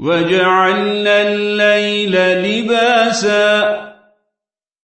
وجعلنا الليل لباسا